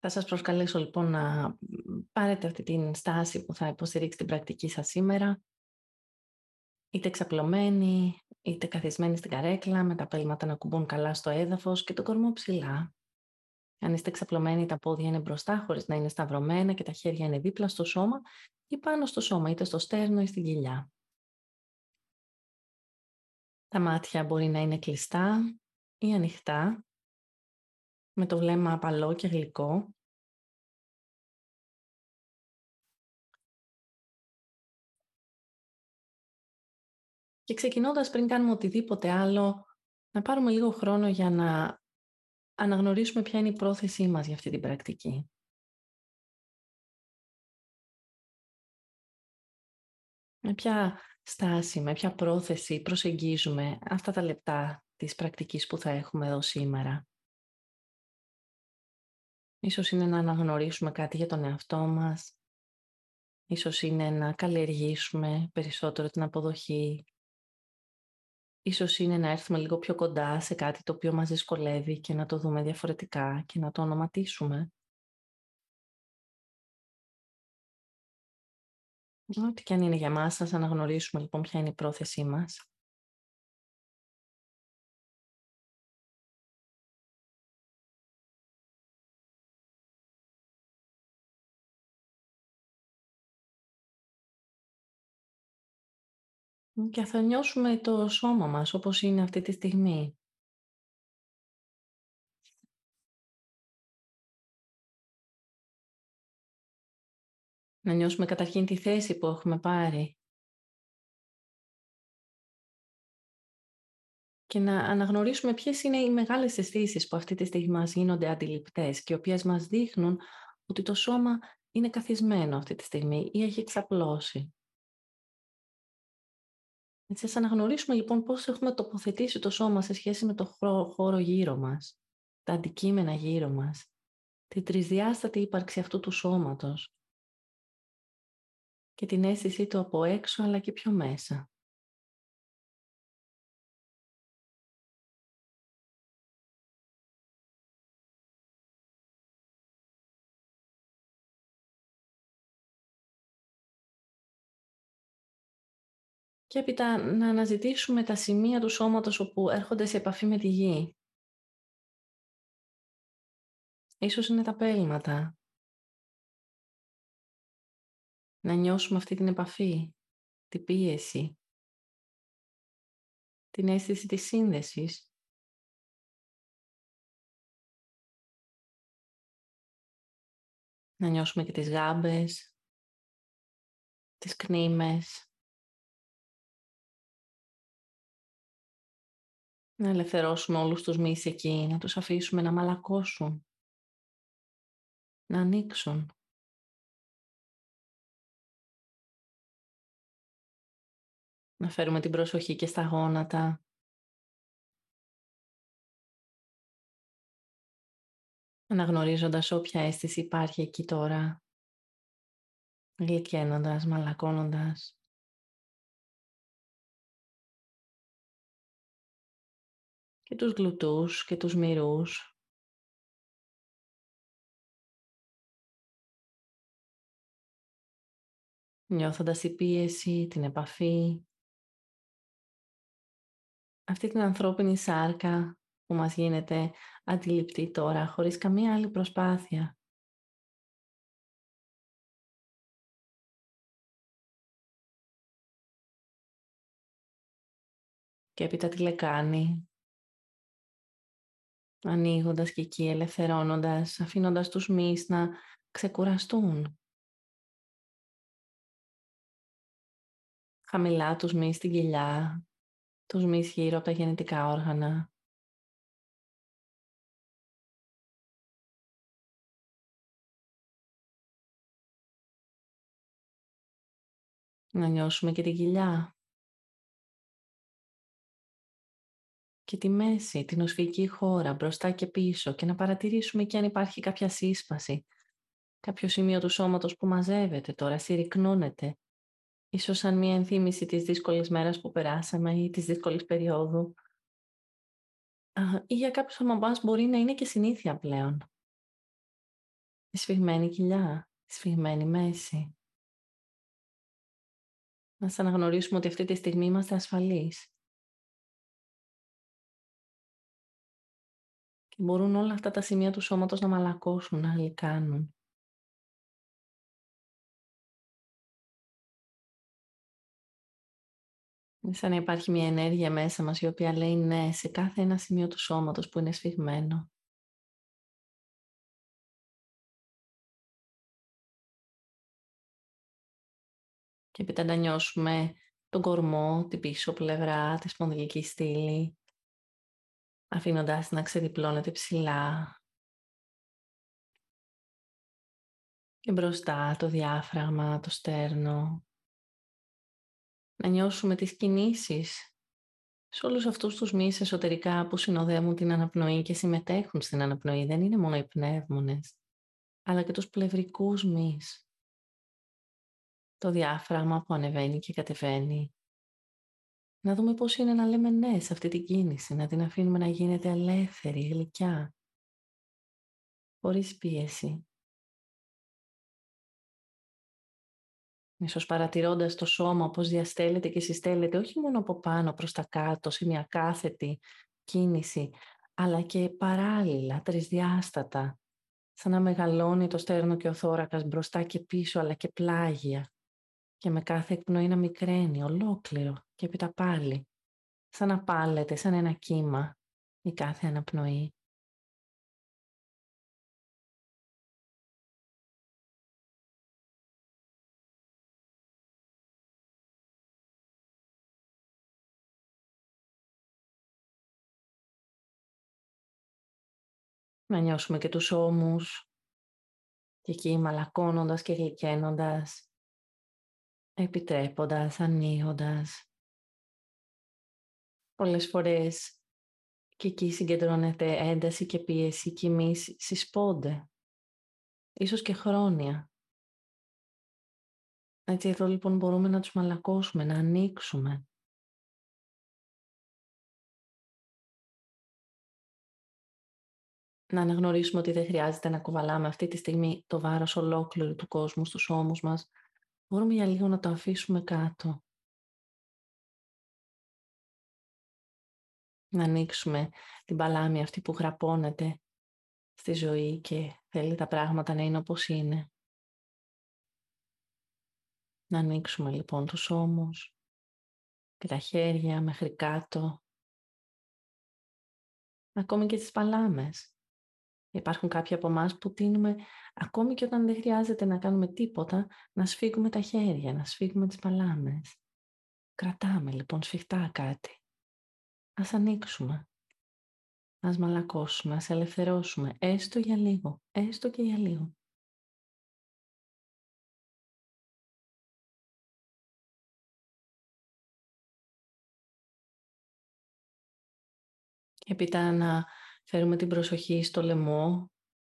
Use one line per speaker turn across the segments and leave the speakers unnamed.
Θα σας προσκαλέσω λοιπόν να πάρετε αυτή την στάση που θα υποστηρίξει την πρακτική σας σήμερα. Είτε ξαπλωμένοι, είτε καθισμένοι στην καρέκλα, με τα πέλματα να κουμπούν καλά στο έδαφος και το κορμό ψηλά. Αν είστε ξαπλωμένοι, τα πόδια είναι μπροστά χωρίς να είναι σταυρωμένα και τα χέρια είναι δίπλα στο σώμα ή πάνω στο σώμα, είτε στο στέρνο ή στην κοιλιά. Τα μάτια μπορεί να είναι κλειστά ή ανοιχτά, με το βλέμμα απαλό και γλυκό. Και ξεκινώντας πριν κάνουμε οτιδήποτε άλλο, να πάρουμε λίγο χρόνο για να αναγνωρίσουμε ποια είναι η πρόθεσή μας για αυτή την πρακτική. Με ποια στάση, με ποια πρόθεση προσεγγίζουμε αυτά τα λεπτά της πρακτικής που θα έχουμε εδώ σήμερα. Ίσως είναι να αναγνωρίσουμε κάτι για τον εαυτό μας. Ίσως είναι να καλλιεργήσουμε περισσότερο την αποδοχή. Ίσως είναι να έρθουμε λίγο πιο κοντά σε κάτι το οποίο μας δυσκολεύει και να το δούμε διαφορετικά και να το ονοματίσουμε. Ό,τι και αν είναι για μας, να αναγνωρίσουμε λοιπόν ποια είναι η πρόθεσή μας. Και θα νιώσουμε το σώμα μας όπως είναι αυτή τη στιγμή. Να νιώσουμε καταρχήν τη θέση που έχουμε πάρει. Και να αναγνωρίσουμε ποιες είναι οι μεγάλες αισθήσεις που αυτή τη στιγμή μας γίνονται αντιληπτές και οι οποίες μας δείχνουν ότι το σώμα είναι καθισμένο αυτή τη στιγμή ή έχει εξαπλώσει. Έτσι, ας αναγνωρίσουμε λοιπόν πώς έχουμε τοποθετήσει το σώμα σε σχέση με το χώρο γύρω μας, τα αντικείμενα γύρω μας, τη τρισδιάστατη ύπαρξη αυτού του σώματος και την αίσθησή του από έξω αλλά και πιο μέσα. Και έπειτα να αναζητήσουμε τα σημεία του σώματος όπου έρχονται σε επαφή με τη γη. Ίσως είναι τα πέλματα. Να νιώσουμε αυτή την επαφή, την πίεση, την αίσθηση της σύνδεσης. Να νιώσουμε και τις γάμπες, τις κνήμες, Να ελευθερώσουμε όλους τους μυς εκεί, να τους αφήσουμε να μαλακώσουν, να ανοίξουν. Να φέρουμε την προσοχή και στα γόνατα. Αναγνωρίζοντας όποια αίσθηση υπάρχει εκεί τώρα. Γλυκένοντας, μαλακώνοντας. Και τους γλουτούς και τους μυρούς. Νιώθοντας η πίεση, την επαφή, αυτή την ανθρώπινη σάρκα που μας γίνεται αντιληπτή τώρα χωρίς καμία άλλη προσπάθεια. Και έπειτα τη λεκάνη ανοίγοντας και εκεί, ελευθερώνοντας, αφήνοντας τους μυς να ξεκουραστούν. Χαμηλά τους μυς στην κοιλιά, τους μυς γύρω από τα γεννητικά όργανα. Να νιώσουμε και την κοιλιά. Και τη μέση, την οσφυγική χώρα, μπροστά και πίσω και να παρατηρήσουμε και αν υπάρχει κάποια σύσπαση, κάποιο σημείο του σώματος που μαζεύεται τώρα, συρρυκνώνεται, ίσως σαν μια ενθύμηση της δύσκολης μέρας που περάσαμε ή της δύσκολης περίοδου. Ή για κάποιους από εμάς μπορεί να είναι και συνήθεια πλέον. η σφιγμένη κοιλιά, η σφιγμένη μέση. Να σας αναγνωρίσουμε ότι αυτή τη στιγμή είμαστε ασφαλείς. Μπορούν όλα αυτά τα σημεία του σώματος να μαλακώσουν, να γλυκάνουν. σαν να υπάρχει μια ενέργεια μέσα μας η οποία λέει ναι σε κάθε ένα σημείο του σώματος που είναι σφιγμένο. Και έπειτα να νιώσουμε τον κορμό, την πίσω πλευρά, τη σπονδυλική στήλη, αφήνοντας να ξεδιπλώνεται ψηλά. Και μπροστά το διάφραγμα, το στέρνο, να νιώσουμε τις κινήσεις σε όλους αυτούς τους μυς εσωτερικά που συνοδεύουν την αναπνοή και συμμετέχουν στην αναπνοή. Δεν είναι μόνο οι πνεύμονες, αλλά και τους πλευρικούς μυς. Το διάφραγμα που ανεβαίνει και κατεβαίνει. Να δούμε πώς είναι να λέμε ναι σε αυτή την κίνηση, να την αφήνουμε να γίνεται ελεύθερη, γλυκιά, χωρίς πίεση. Ίσως παρατηρώντας το σώμα πώς διαστέλλεται και συστέλλεται όχι μόνο από πάνω προς τα κάτω σε μια κάθετη κίνηση, αλλά και παράλληλα, τρισδιάστατα, σαν να μεγαλώνει το στέρνο και ο θώρακας μπροστά και πίσω, αλλά και πλάγια. Και με κάθε εκπνοή να μικραίνει, ολόκληρο και έπειτα πάλι, σαν να πάλεται, σαν ένα κύμα η κάθε αναπνοή. Να νιώσουμε και τους ώμους και εκεί μαλακώνοντας και γλυκένοντας, επιτρέποντας, ανοίγοντας. Πολλές φορές και εκεί συγκεντρώνεται ένταση και πίεση και εμείς συσπώνται, ίσως και χρόνια. Έτσι εδώ λοιπόν μπορούμε να τους μαλακώσουμε, να ανοίξουμε. να αναγνωρίσουμε ότι δεν χρειάζεται να κουβαλάμε αυτή τη στιγμή το βάρος ολόκληρου του κόσμου στους ώμους μας. Μπορούμε για λίγο να το αφήσουμε κάτω. Να ανοίξουμε την παλάμη αυτή που γραπώνεται στη ζωή και θέλει τα πράγματα να είναι όπως είναι. Να ανοίξουμε λοιπόν τους ώμους και τα χέρια μέχρι κάτω. Ακόμη και τις παλάμες. Υπάρχουν κάποιοι από εμάς που τίνουμε, ακόμη και όταν δεν χρειάζεται να κάνουμε τίποτα, να σφίγγουμε τα χέρια, να σφίγγουμε τις παλάμες. Κρατάμε λοιπόν σφιχτά κάτι. Ας ανοίξουμε. Ας μαλακώσουμε, ας ελευθερώσουμε, έστω για λίγο, έστω και για λίγο. Και έπειτα να Φέρουμε την προσοχή στο λαιμό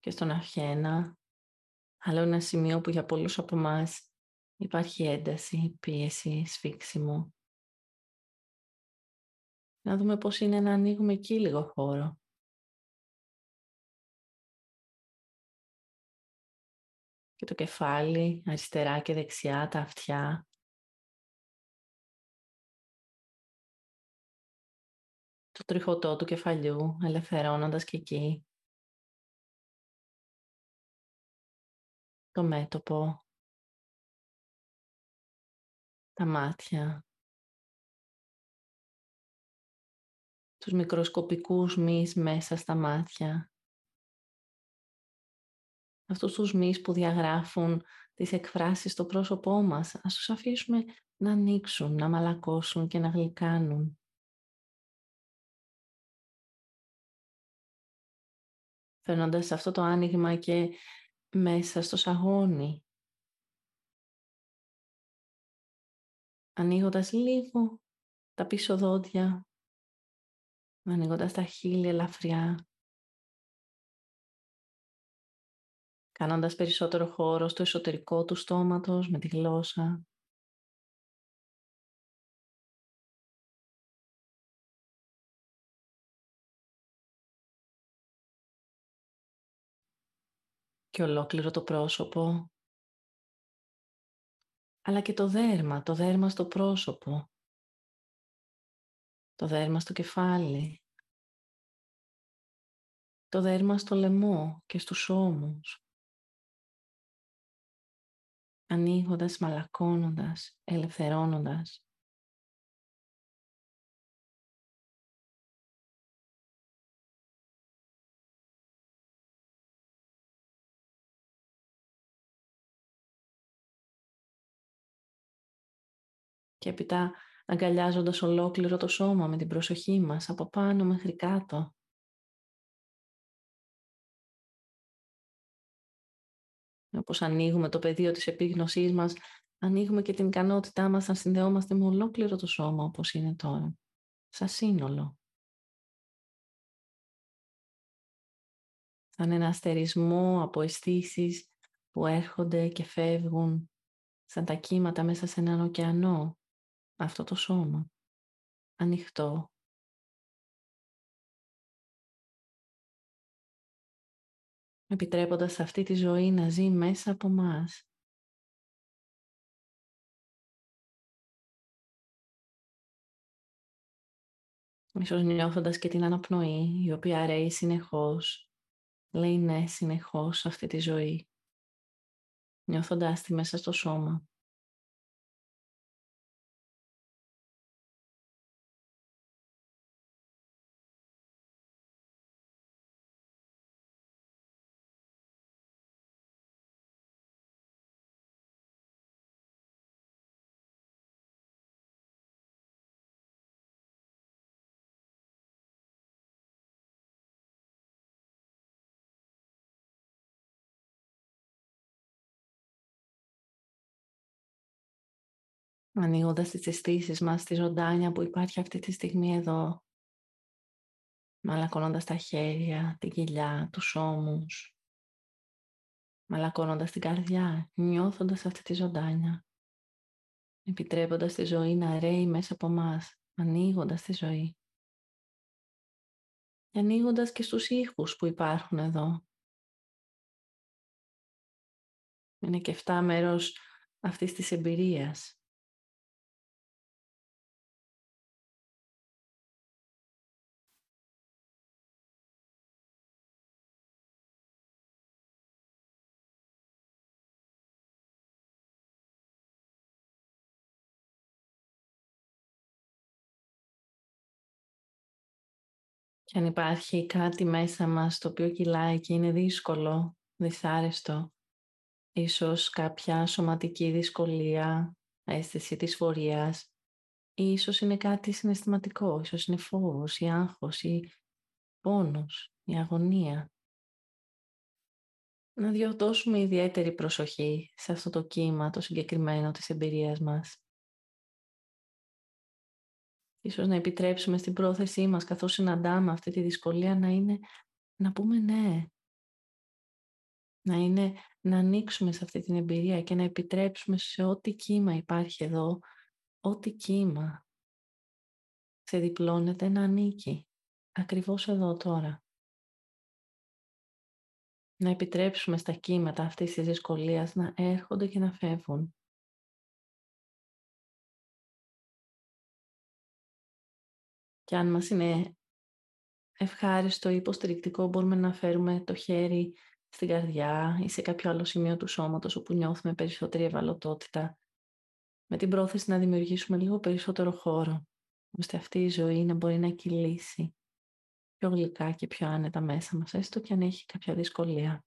και στον αυχένα. Άλλο ένα σημείο που για πολλούς από εμάς υπάρχει ένταση, πίεση, σφίξιμο. Να δούμε πώς είναι να ανοίγουμε εκεί λίγο χώρο. Και το κεφάλι, αριστερά και δεξιά, τα αυτιά. το τριχωτό του κεφαλιού, ελευθερώνοντας και εκεί. Το μέτωπο, τα μάτια, τους μικροσκοπικούς μυς μέσα στα μάτια, αυτούς τους μυς που διαγράφουν τις εκφράσεις στο πρόσωπό μας, ας τους αφήσουμε να ανοίξουν, να μαλακώσουν και να γλυκάνουν. φέρνοντας αυτό το άνοιγμα και μέσα στο σαγόνι. Ανοίγοντας λίγο τα πίσω δόντια, ανοίγοντας τα χείλη ελαφριά, κάνοντας περισσότερο χώρο στο εσωτερικό του στόματος με τη γλώσσα. και ολόκληρο το πρόσωπο, αλλά και το δέρμα, το δέρμα στο πρόσωπο, το δέρμα στο κεφάλι, το δέρμα στο λαιμό και στους ώμους, ανοίγοντας, μαλακώνοντας, ελευθερώνοντας. Και έπειτα αγκαλιάζοντας ολόκληρο το σώμα με την προσοχή μας από πάνω μέχρι κάτω. Όπως ανοίγουμε το πεδίο της επίγνωσής μας, ανοίγουμε και την ικανότητά μας να συνδεόμαστε με ολόκληρο το σώμα όπως είναι τώρα, σαν σύνολο. Σαν ένα αστερισμό από αισθήσεις που έρχονται και φεύγουν σαν τα κύματα μέσα σε έναν ωκεανό αυτό το σώμα. Ανοιχτό. Επιτρέποντας αυτή τη ζωή να ζει μέσα από μας. Ίσως νιώθοντας και την αναπνοή, η οποία ρέει συνεχώς, λέει ναι συνεχώς σε αυτή τη ζωή, νιώθοντας τη μέσα στο σώμα. Ανοίγοντας τις αισθήσεις μας στη ζωντάνια που υπάρχει αυτή τη στιγμή εδώ, μαλακώνοντας τα χέρια, την κοιλιά, τους ώμους, μαλακώνοντας την καρδιά, νιώθοντας αυτή τη ζωντάνια, επιτρέποντας τη ζωή να ρέει μέσα από μας, ανοίγοντας τη ζωή. Και ανοίγοντας και στους ήχους που υπάρχουν εδώ. Είναι και αυτά μέρος αυτής της εμπειρίας. Και αν υπάρχει κάτι μέσα μας το οποίο κυλάει και είναι δύσκολο, δυσάρεστο, ίσως κάποια σωματική δυσκολία, αίσθηση της φορείας, ή ίσως είναι κάτι συναισθηματικό, ίσως είναι φόβος ή άγχος ή πόνος ή αγωνία. Να διορτώσουμε ιδιαίτερη προσοχή σε αυτό το κύμα το συγκεκριμένο της εμπειρίας μας. Ίσως να επιτρέψουμε στην πρόθεσή μας καθώς συναντάμε αυτή τη δυσκολία να είναι να πούμε ναι. Να είναι να ανοίξουμε σε αυτή την εμπειρία και να επιτρέψουμε σε ό,τι κύμα υπάρχει εδώ, ό,τι κύμα σε διπλώνεται να ανήκει. Ακριβώς εδώ τώρα. Να επιτρέψουμε στα κύματα αυτής της δυσκολίας να έρχονται και να φεύγουν. Και αν μας είναι ευχάριστο ή υποστηρικτικό, μπορούμε να φέρουμε το χέρι στην καρδιά ή σε κάποιο άλλο σημείο του σώματος όπου νιώθουμε περισσότερη ευαλωτότητα με την πρόθεση να δημιουργήσουμε λίγο περισσότερο χώρο ώστε αυτή η ζωή να μπορεί να κυλήσει πιο γλυκά και πιο άνετα μέσα μας, έστω και αν έχει κάποια δυσκολία.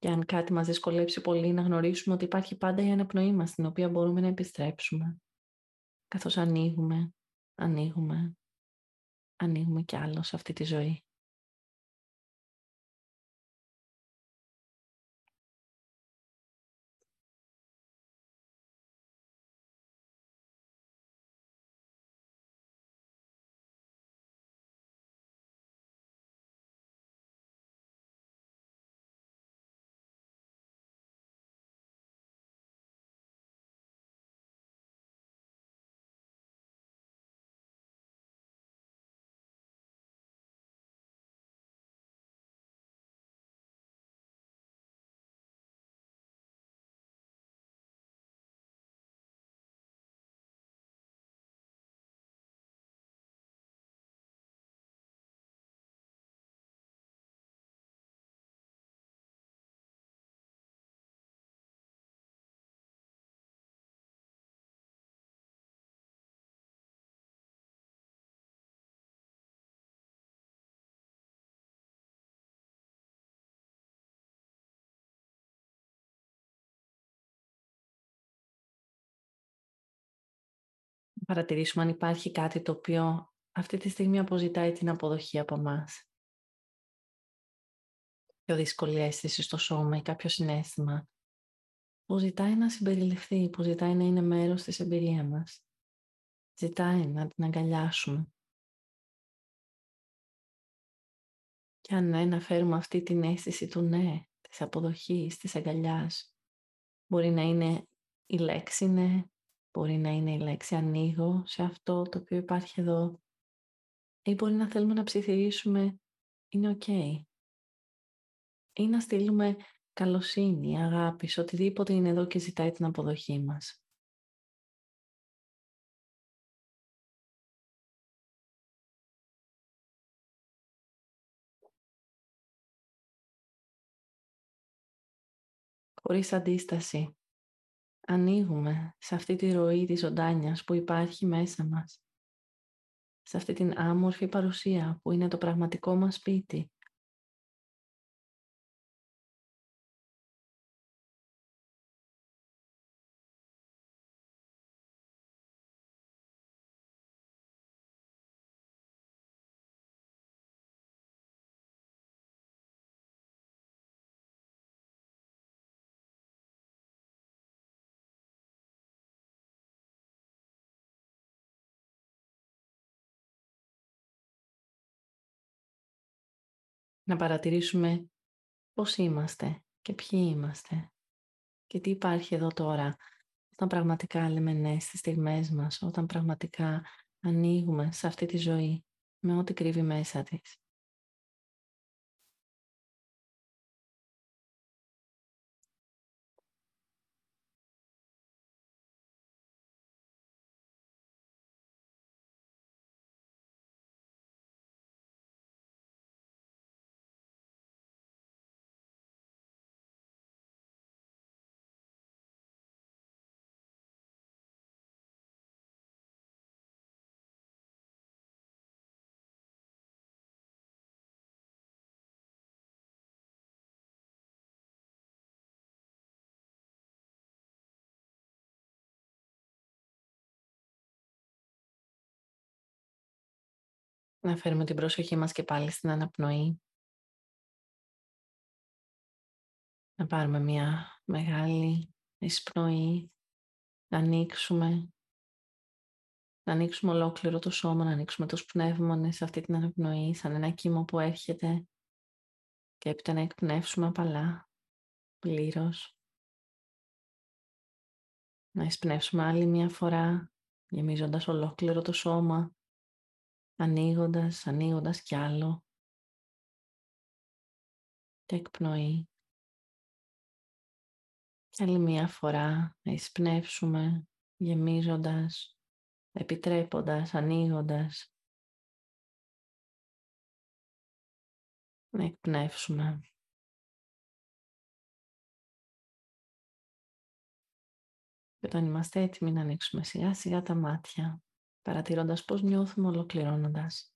Και αν κάτι μας δυσκολέψει πολύ, να γνωρίσουμε ότι υπάρχει πάντα η αναπνοή μας, στην οποία μπορούμε να επιστρέψουμε. Καθώς ανοίγουμε, ανοίγουμε, ανοίγουμε κι άλλο σε αυτή τη ζωή. Παρατηρήσουμε αν υπάρχει κάτι το οποίο αυτή τη στιγμή αποζητάει την αποδοχή από μας. Πιο δύσκολη αίσθηση στο σώμα ή κάποιο συνέστημα που ζητάει να συμπεριληφθεί, που ζητάει να είναι μέρος της εμπειρίας μας. Ζητάει να την αγκαλιάσουμε. Και αν ναι, να φέρουμε αυτή την αίσθηση του ναι, της αποδοχής, της αγκαλιάς. Μπορεί να είναι η λέξη ναι, μπορεί να είναι η λέξη ανοίγω σε αυτό το οποίο υπάρχει εδώ ή μπορεί να θέλουμε να ψιθυρίσουμε είναι ok ή να στείλουμε καλοσύνη, αγάπη σε οτιδήποτε είναι εδώ και ζητάει την αποδοχή μας. Χωρίς αντίσταση, ανοίγουμε σε αυτή τη ροή της ζωντάνιας που υπάρχει μέσα μας. Σε αυτή την άμορφη παρουσία που είναι το πραγματικό μας σπίτι, να παρατηρήσουμε πώς είμαστε και ποιοι είμαστε και τι υπάρχει εδώ τώρα όταν πραγματικά λέμε ναι στις στιγμές μας, όταν πραγματικά ανοίγουμε σε αυτή τη ζωή με ό,τι κρύβει μέσα της. Να φέρουμε την πρόσοχή μας και πάλι στην αναπνοή. Να πάρουμε μια μεγάλη εισπνοή. Να ανοίξουμε. Να ανοίξουμε ολόκληρο το σώμα, να ανοίξουμε τους πνεύμονες σε αυτή την αναπνοή, σαν ένα κύμα που έρχεται. Και έπειτα να εκπνεύσουμε απαλά, πλήρως. Να εισπνεύσουμε άλλη μια φορά, γεμίζοντας ολόκληρο το σώμα ανοίγοντας, ανοίγοντας κι άλλο και εκπνοή. Και άλλη μία φορά να εισπνεύσουμε γεμίζοντας, επιτρέποντας, ανοίγοντας. Να εκπνεύσουμε. Και όταν είμαστε έτοιμοι να ανοίξουμε σιγά σιγά τα μάτια, παρατηρώντας πώς νιώθουμε ολοκληρώνοντας;